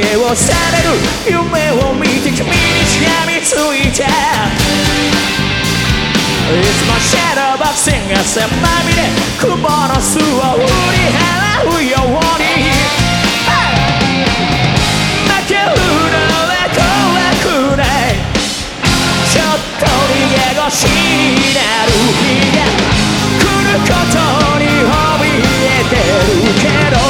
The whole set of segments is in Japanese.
けをされる夢を見て君にしがみついた It's my shadow boxing 汗まみれ雲の巣を売り払うように負けるのは怖くないちょっと逃げ腰にな日が来ることに怯えてるけど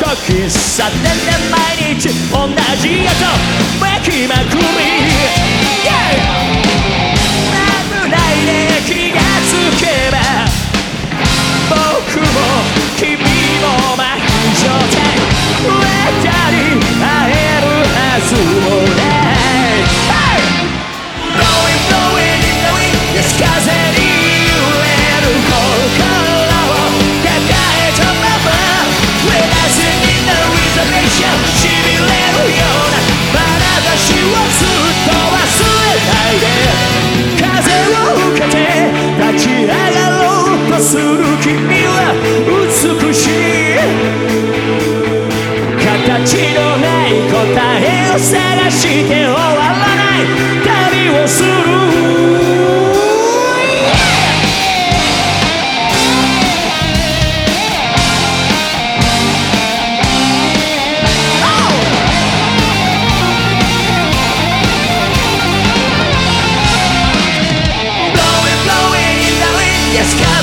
と喫茶店で毎日同じ音めきまくりえを探して終わらない旅をするですか